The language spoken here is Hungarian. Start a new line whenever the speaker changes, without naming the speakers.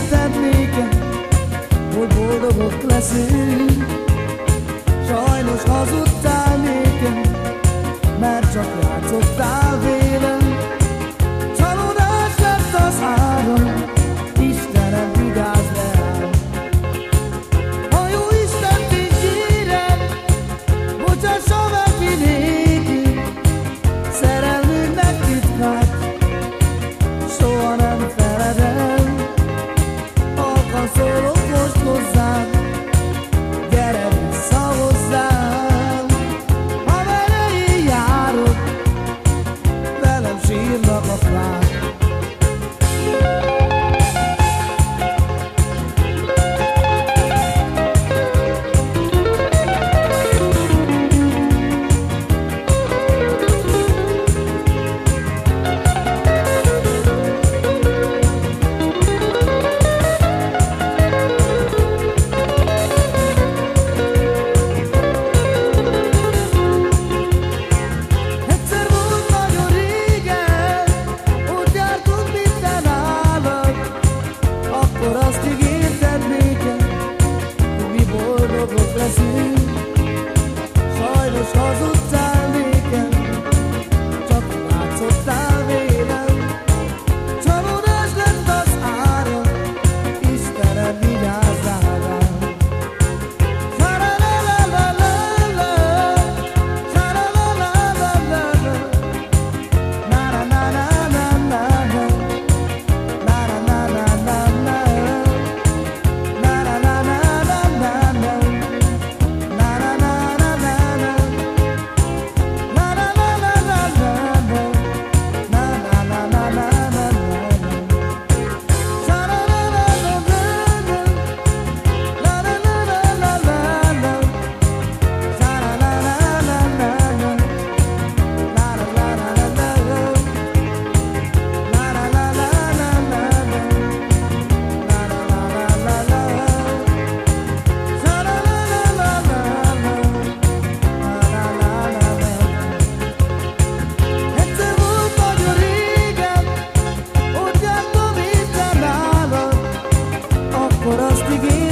hiszed nékem, hogy boldogok leszünk? Sajnos hazudtál seguir.